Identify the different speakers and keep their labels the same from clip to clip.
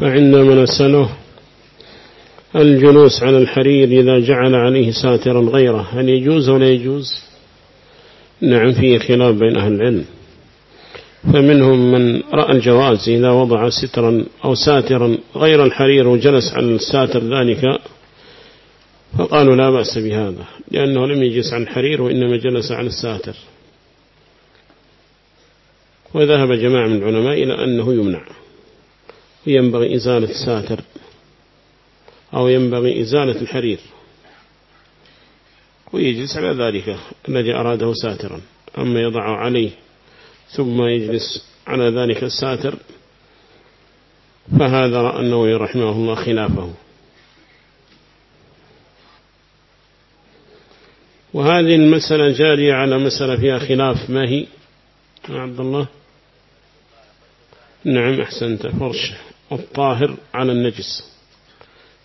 Speaker 1: فعندما نسأله الجلوس على الحرير إذا جعل عليه ساترا غيره. هل يجوز ولا يجوز؟ نعم فيه خلاف بين أهل العلم. فمنهم من رأى الجواز إذا وضع سترا أو ساترا غير الحرير وجلس على الساتر ذلك فقالوا لا بأس بهذا لأنه لم يجلس على الحرير وإنما جلس على الساتر. وذهب جماعة من العلماء إلى أنه يمنع. ينبغي إزالة ساتر أو ينبغي إزالة الحرير. ويجلس على ذلك الذي أراده ساترا. أما يضع عليه ثم يجلس على ذلك الساتر فهذا رأى النووي رحمه الله خلافه. وهذه المسألة جارية على مسألة فيها خلاف. ما هي؟ عبد الله. نعم أحسنت. فرشة الطاهر على النجس.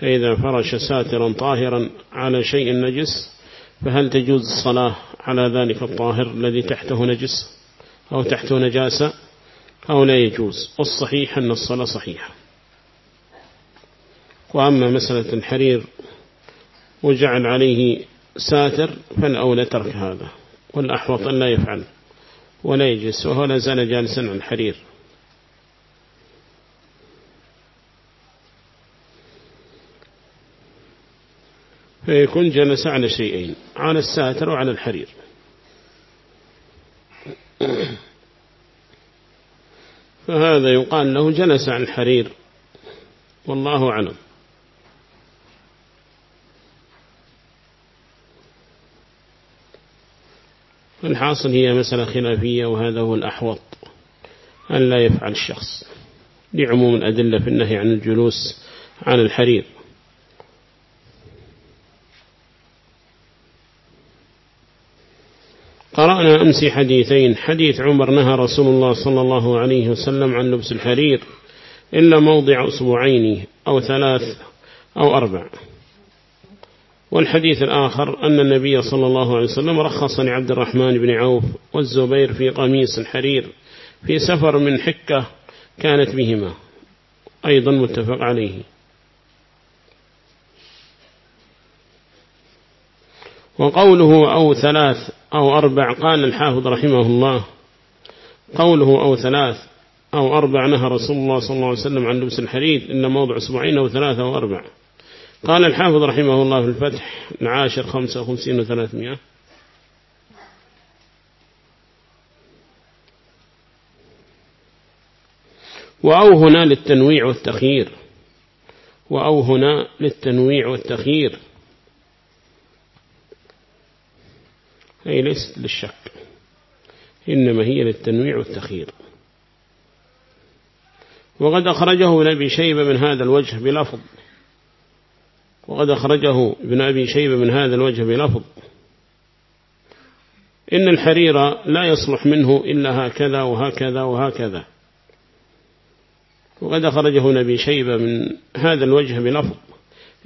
Speaker 1: فإذا فرش ساترا طاهرا على شيء نجس فهل تجوز الصلاة على ذلك الطاهر الذي تحته نجس أو تحته نجاسة؟ أو لا يجوز؟ والصحيح أن الصلاة صحيحة. وأما مسألة الحرير وجعل عليه ساتر فالأولى ترك هذا والأحوط أن لا يفعل ولا يجلس وهو لا زال جالسا عن الحرير. فيكون جلس على شيئين. على الساتر وعلى الحرير. فهذا يقال له جلس على الحرير. والله أعلم. الحاصل هي مسألة خلافية وهذا هو الأحوط. أن لا يفعل الشخص. لعموم الأدلة في النهي عن الجلوس على الحرير. أمس حديثين. حديث عمر نهى رسول الله صلى الله عليه وسلم عن لبس الحرير إلا موضع أسبوعين أو ثلاث أو أربع. والحديث الآخر أن النبي صلى الله عليه وسلم رخص لعبد الرحمن بن عوف والزبير في قميص الحرير في سفر من حكة كانت بهما. أيضا متفق عليه. وقوله أو ثلاث أو أربع قال الحافظ رحمه الله. قوله أو ثلاث أو أربع نهى رسول الله صلى الله عليه وسلم عن لبس الحريد إن موضع سبعين أو ثلاثة أو أربع. قال الحافظ رحمه الله في الفتح العاشر خمسة وخمسين وثلاثمائة. وأو هنا للتنويع والتخيير. وأو هنا للتنويع والتخيير. هي ليست للشك. إنما هي للتنويع والتخير وقد أخرجه ابن أبي شيبة من هذا الوجه بلفظ وقد أخرجه ابن أبي شيبة من هذا الوجه بلفظ إن الحرير لا يصلح منه إلا هكذا وهكذا وهكذا. وقد أخرجه نبي شيبة من هذا الوجه بلفظ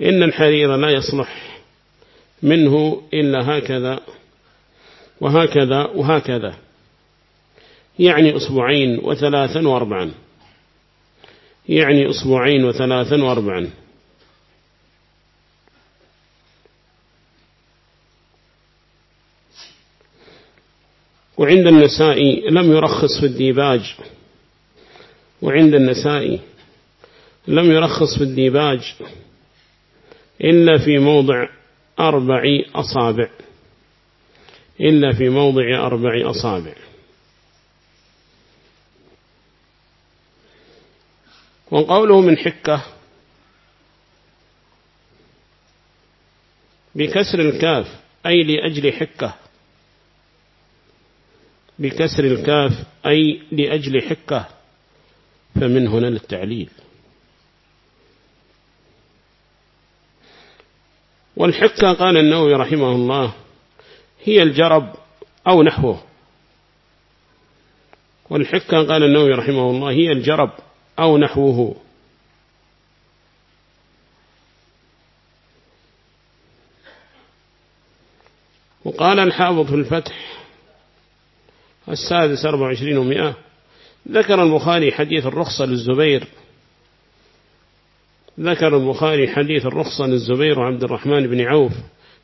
Speaker 1: إن الحرير لا يصلح منه إلا هكذا وهكذا وهكذا يعني أسبوعين وثلاثا وأربعا. يعني أسبوعين وثلاثا وأربعا. وعند النساء لم يرخص في الديباج. وعند النساء لم يرخص في الديباج إلا في موضع أربع أصابع. إلا في موضع أربع أصابع. وقوله من حكة بكسر الكاف أي لأجل حكة. بكسر الكاف أي لأجل حكة. فمن هنا للتعليل. والحكة قال النووي رحمه الله هي الجرب أو نحوه. والحكة قال النووي رحمه الله هي الجرب أو نحوه. وقال الحافظ في الفتح السادس أربع وعشرين ومئة ذكر البخاري حديث الرخصة للزبير. ذكر البخاري حديث الرخصة للزبير وعبد الرحمن بن عوف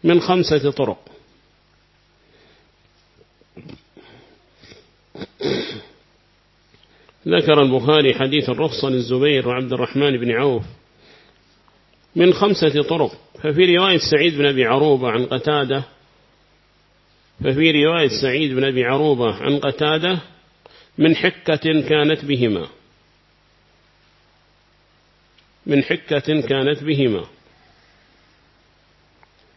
Speaker 1: من خمسة طرق. ذكر البخاري حديث الرخصة للزبير وعبد الرحمن بن عوف من خمسة طرق. ففي رواية سعيد بن أبي عروبة عن قتادة. ففي رواية سعيد بن أبي عروبة عن قتادة من حكة كانت بهما. من حكة كانت بهما.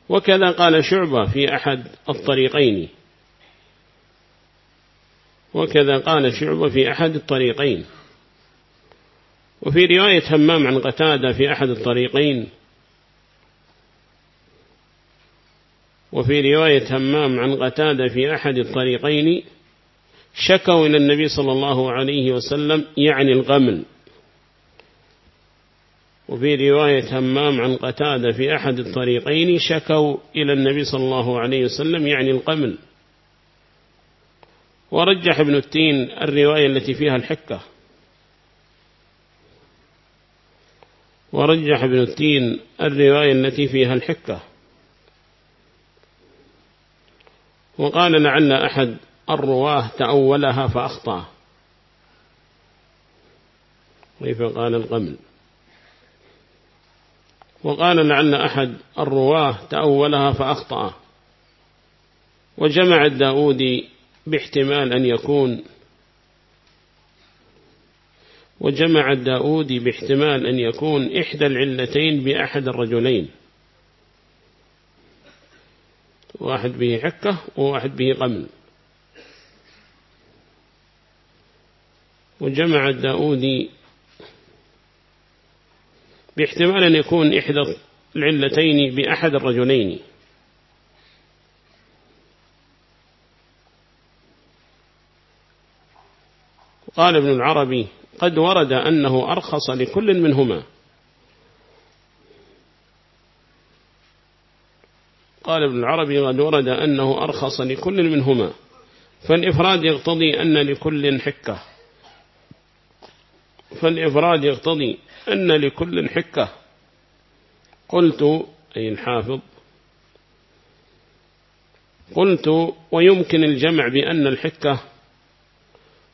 Speaker 1: وكذا قال شعبة في أحد الطريقين. وكذا قال شعبة في أحد الطريقين. وفي رواية همام عن قتادة في أحد الطريقين. وفي رواية همام عن قتادة في أحد الطريقين شكوا إلى النبي صلى الله عليه وسلم يعني الغمل. وفي رواية همام عن قتادة في أحد الطريقين شكوا إلى النبي صلى الله عليه وسلم يعني القمل ورجح ابن التين الرواية التي فيها الحكة. ورجح ابن التين الرواية التي فيها الحكة. وقال لعل أحد الرواة تأولها فأخطأ. كيف قال القمل وقال لعل أحد الرواة تأولها فأخطأ. وجمع الداودي باحتمال أن يكون. وجمع الداود باحتمال أن يكون إحدى العلتين بأحد الرجلين. واحد به حكة وواحد به قمل. وجمع الداود باحتمال أن يكون إحدى العلتين بأحد الرجلين. قال ابن العربي قد ورد أنه أرخص لكل منهما. قال ابن العربي قد ورد أنه أرخص لكل منهما. فالإفراد يقتضي أن لكل حكة. فالإفراد يقتضي أن لكل حكة. قلت أي الحافظ. قلت ويمكن الجمع بأن الحكة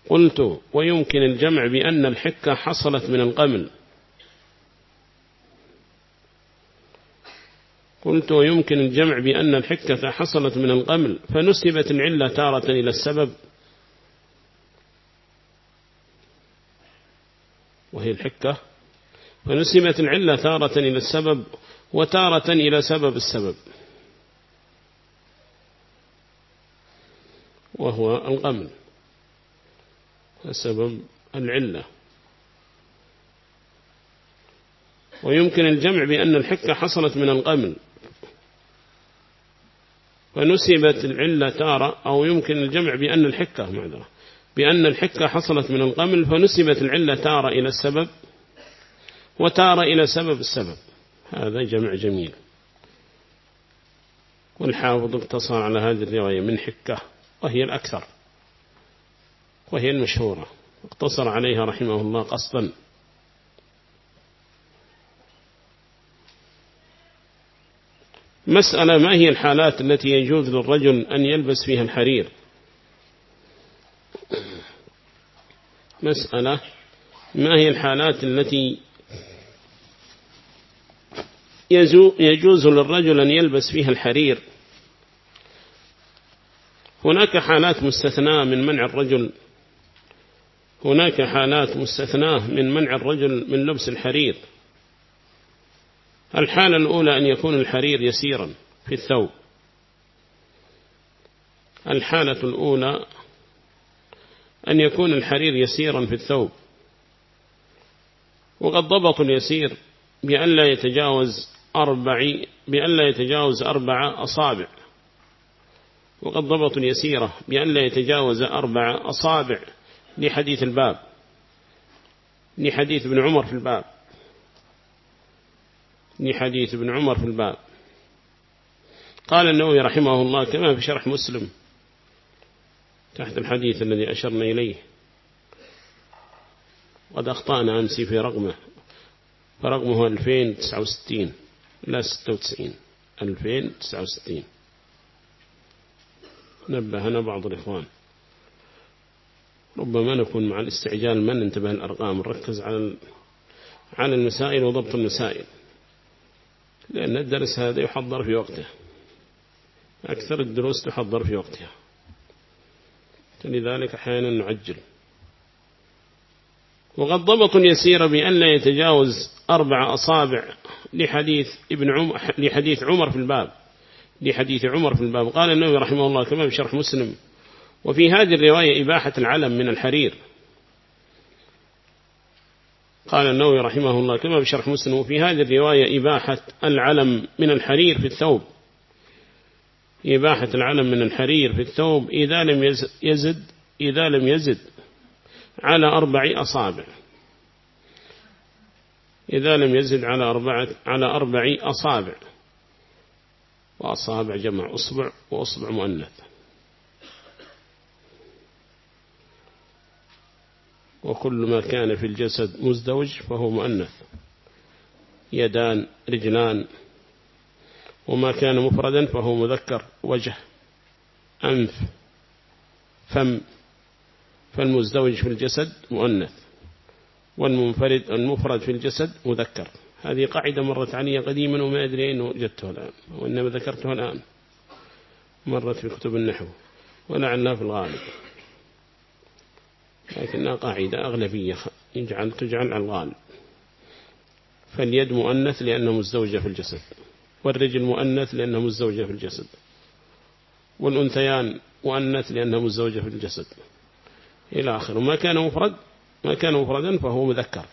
Speaker 1: قلت ويمكن الجمع بأن الحكة حصلت من القمل. قلت ويمكن الجمع بأن الحكة حصلت من القمل فنسبت العلة تارة إلى السبب. وهي الحكة. فنسبت العلة تارة إلى السبب وتارة إلى سبب السبب. وهو القمل. سبب العلة. ويمكن الجمع بأن الحكة حصلت من القمل. فنسبت العلة تارة أو يمكن الجمع بأن الحكة معذرة بأن الحكة حصلت من القمل فنسبت العلة تارة إلى السبب وتارة إلى سبب السبب. هذا جمع جميل. والحافظ اقتصر على هذه الرواية من حكة وهي الأكثر. وهي المشهورة. اقتصر عليها رحمه الله قصدا. مسألة ما هي الحالات التي يجوز للرجل أن يلبس فيها الحرير؟ مسألة ما هي الحالات التي يجوز للرجل أن يلبس فيها الحرير؟ هناك حالات مستثناة من منع الرجل هناك حالات مستثناة من منع الرجل من لبس الحرير. الحالة الأولى أن يكون الحرير يسيرا في الثوب. الحالة الأولى أن يكون الحرير يسيرا في الثوب. وقد ضبط اليسير بأن لا يتجاوز أربع بأن لا يتجاوز أربع أصابع. وقد ضبط اليسيرة بأن لا يتجاوز أربع أصابع. لحديث الباب لحديث ابن عمر في الباب لحديث ابن عمر في الباب قال النووي رحمه الله كما في شرح مسلم تحت الحديث الذي أشرنا إليه قد أخطأنا أمسي في رقمه فرقمه 2069 لا 96 2069 نبهنا بعض الإخوان ربما نكون مع الاستعجال ما ننتبه الأرقام؟ نركز على على المسائل وضبط المسائل. لأن الدرس هذا يحضر في وقته. أكثر الدروس تحضر في وقتها. لذلك أحيانا نعجل. وقد ضبط يسير بأن لا يتجاوز أربع أصابع لحديث, ابن عم... لحديث عمر في الباب. لحديث عمر في الباب. قال النووي رحمه الله كما بشرح مسلم. وفي هذه الرواية إباحة العلم من الحرير. قال النووي رحمه الله كما بشرح مسلم وفي هذه الرواية إباحة العلم من الحرير في الثوب. إباحة العلم من الحرير في الثوب إذا لم يزد إذا لم يزد على أربع أصابع. إذا لم يزد على أربعة على أربع أصابع. وأصابع جمع أصبع وأصبع مؤنث. وكل ما كان في الجسد مزدوج فهو مؤنث. يدان رجلان. وما كان مفردا فهو مذكر وجه أنف فم. فالمزدوج في الجسد مؤنث. والمنفرد المفرد في الجسد مذكر. هذه قاعدة مرت علي قديما وما أدري أين وجدتها الآن وإنما ذكرتها الآن. مرت في كتب النحو. ولعلها في الغالب. لكنها قاعدة أغلبية. يجعل تجعل على الغالب فاليد مؤنث لأنه مزدوجة في الجسد. والرجل مؤنث لأنه مزدوجة في الجسد. والأنثيان مؤنث لأنه مزدوجة في الجسد. إلى آخر ما كان مفرد ما كان مفردا فهو مذكر.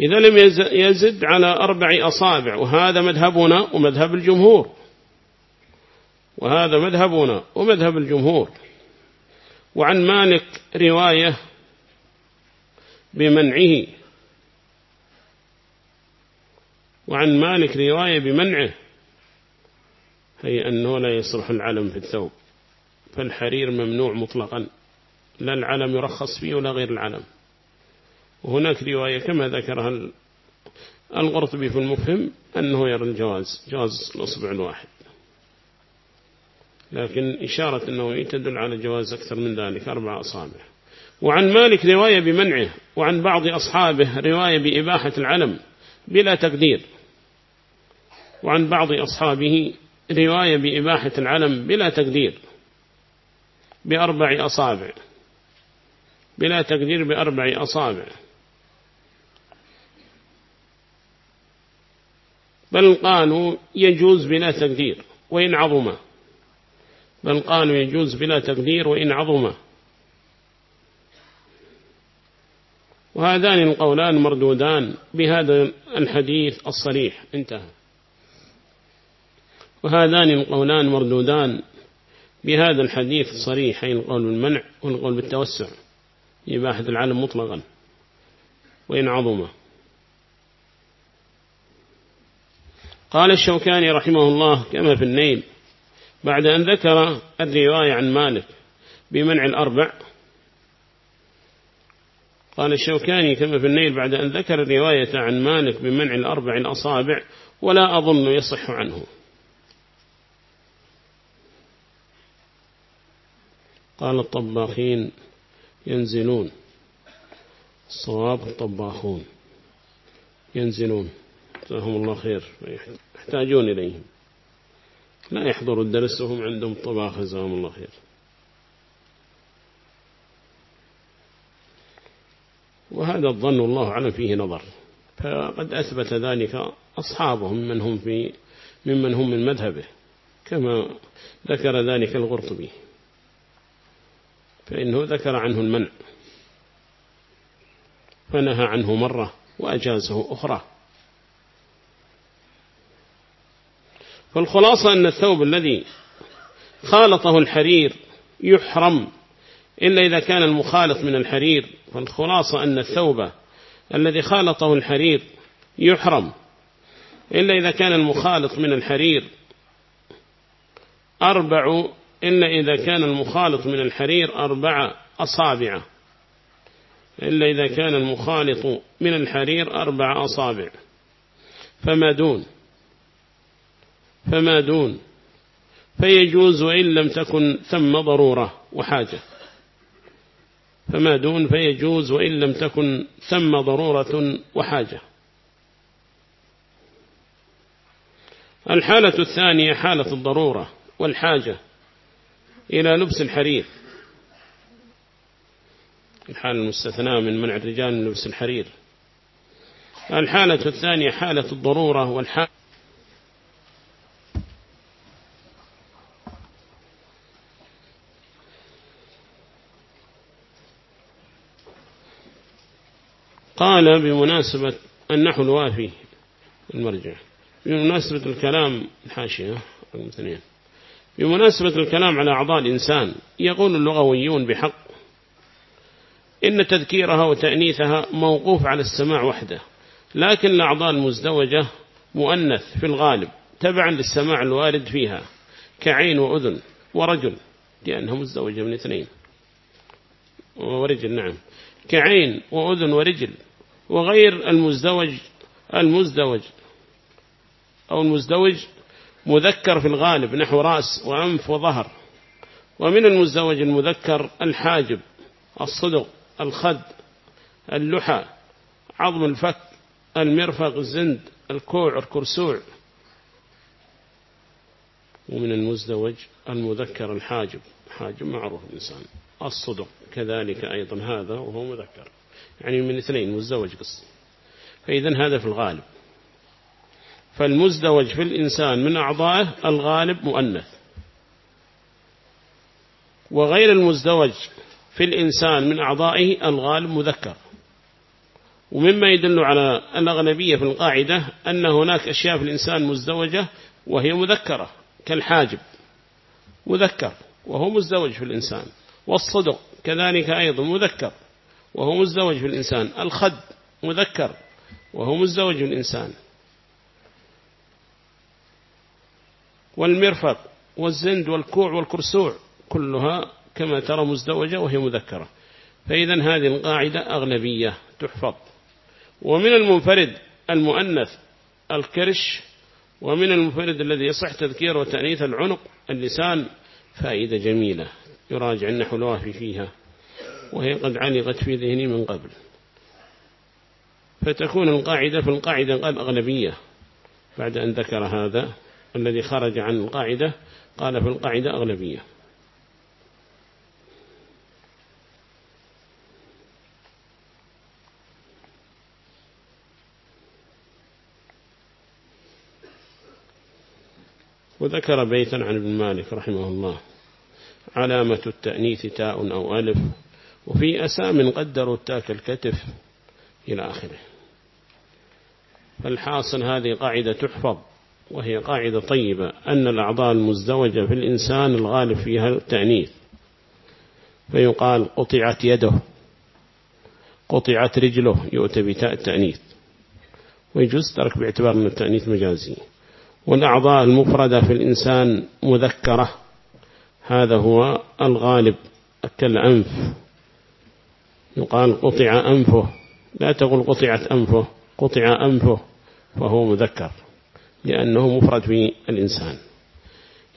Speaker 1: إذا لم يزد على أربع أصابع وهذا مذهبنا ومذهب الجمهور. وهذا مذهبنا ومذهب الجمهور. وعن مالك رواية بمنعه. وعن مالك رواية بمنعه. أي أنه لا يصلح العلم في الثوب. فالحرير ممنوع مطلقا. لا العلم يرخص فيه ولا غير العلم. وهناك رواية كما ذكرها القرطبي في المفهم أنه يرى الجواز جواز الأصبع الواحد. لكن إشارة أنه تدل على جواز أكثر من ذلك أربع أصابع. وعن مالك رواية بمنعه وعن بعض أصحابه رواية بإباحة العلم بلا تقدير. وعن بعض أصحابه رواية بإباحة العلم بلا تقدير بأربع أصابع. بلا تقدير بأربع أصابع. بل قالوا يجوز بلا تقدير وإن عظم. بل قالوا يجوز بلا تقدير وإن عظم. وهذان القولان مردودان بهذا الحديث الصريح. انتهى. وهذان القولان مردودان بهذا الحديث الصريح. أي القول بالمنع والقول بالتوسع. إباحة العالم مطلقا. وإن عظمه قال الشوكاني رحمه الله كما في النيل بعد أن ذكر الرواية عن مالك بمنع الأربع قال الشوكاني كما في النيل بعد أن ذكر الرواية عن مالك بمنع الأربع الأصابع ولا أظن يصح عنه. قال الطباخين ينزلون الصواب الطباخون ينزلون. جزاهم الله خير. يحتاجون إليهم لا يحضروا الدرس وهم عندهم طباخ جزاهم الله خير. وهذا الظن الله أعلم فيه نظر. فقد أثبت ذلك أصحابهم من هم في ممن هم من مذهبه كما ذكر ذلك الغرطبي. فإنه ذكر عنه المنع. فنهى عنه مرة وأجازه أخرى. فالخلاصة أن الثوب الذي خالطه الحرير يحرم إلا إذا كان المخالط من الحرير. فالخلاصة أن الثوب الذي خالطه الحرير يحرم إلا إذا كان المخالط من الحرير أربع إلا إذا كان المخالط من الحرير أربع أصابع إلا إذا كان المخالط من الحرير أربع أصابع فما دون. فما دون. فيجوز وإن لم تكن ثم ضرورة وحاجة. فما دون فيجوز وإن لم تكن ثم ضرورة وحاجة. الحالة الثانية حالة الضرورة والحاجة إلى لبس الحرير. الحالة المستثناء من منع الرجال من لبس الحرير. الحالة الثانية حالة الضرورة والحاجة. قال بمناسبة النحو الوافي المرجع. بمناسبة الكلام الحاشية رقم اثنين بمناسبة الكلام على أعضاء الإنسان يقول اللغويون بحق إن تذكيرها وتأنيثها موقوف على السماع وحده لكن الأعضاء المزدوجة مؤنث في الغالب تبعا للسماع الوارد فيها كعين وأذن ورجل لأنها مزدوجة من اثنين. ورجل نعم. كعين وأذن ورجل وغير المزدوج المزدوج أو المزدوج مذكر في الغالب نحو رأس وأنف وظهر. ومن المزدوج المذكر الحاجب الصدق الخد اللحى عظم الفك المرفق الزند الكوع الكرسوع. ومن المزدوج المذكر الحاجب حاجب معروف الإنسان. الصدق كذلك أيضا هذا وهو مذكر. يعني من الاثنين مزدوج قصدي فإذا هذا في الغالب. فالمزدوج في الإنسان من أعضائه الغالب مؤنث. وغير المزدوج في الإنسان من أعضائه الغالب مذكر. ومما يدل على الأغلبية في القاعدة أن هناك أشياء في الإنسان مزدوجة وهي مذكرة كالحاجب. مذكر وهو مزدوج في الإنسان. والصدق كذلك أيضا مذكر. وهو مزدوج في الإنسان. الخد مذكر. وهو مزدوج في الإنسان. والمرفق والزند والكوع والكرسوع كلها كما ترى مزدوجة وهي مذكرة. فإذا هذه القاعدة أغلبية تحفظ. ومن المنفرد المؤنث الكرش ومن المنفرد الذي يصح تذكير وتأنيث العنق اللسان فائدة جميلة. يراجع النحو الوافي فيها. وهي قد علقت في ذهني من قبل. فتكون القاعدة في القاعدة الأغلبية بعد أن ذكر هذا. الذي خرج عن القاعدة قال في القاعدة أغلبية. وذكر بيتا عن ابن مالك رحمه الله. علامة التأنيث تاء أو ألف. وفي أسام قدروا التاك الكتف إلى آخره. فالحاصل هذه قاعدة تحفظ وهي قاعدة طيبة أن الأعضاء المزدوجة في الإنسان الغالب فيها التأنيث. فيقال قطعت يده قطعت رجله يؤتى بتاء التأنيث. ويجوز ترك باعتبار أن التأنيث مجازي. والأعضاء المفردة في الإنسان مذكرة هذا هو الغالب كالأنف يقال قطع أنفه. لا تقول قطعت أنفه. قطع أنفه فهو مذكر. لأنه مفرد في الإنسان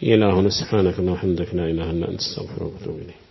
Speaker 1: إلهنا سبحانك الله وحمدك لا إله إلا أنت استغفرك وأتوب إليك.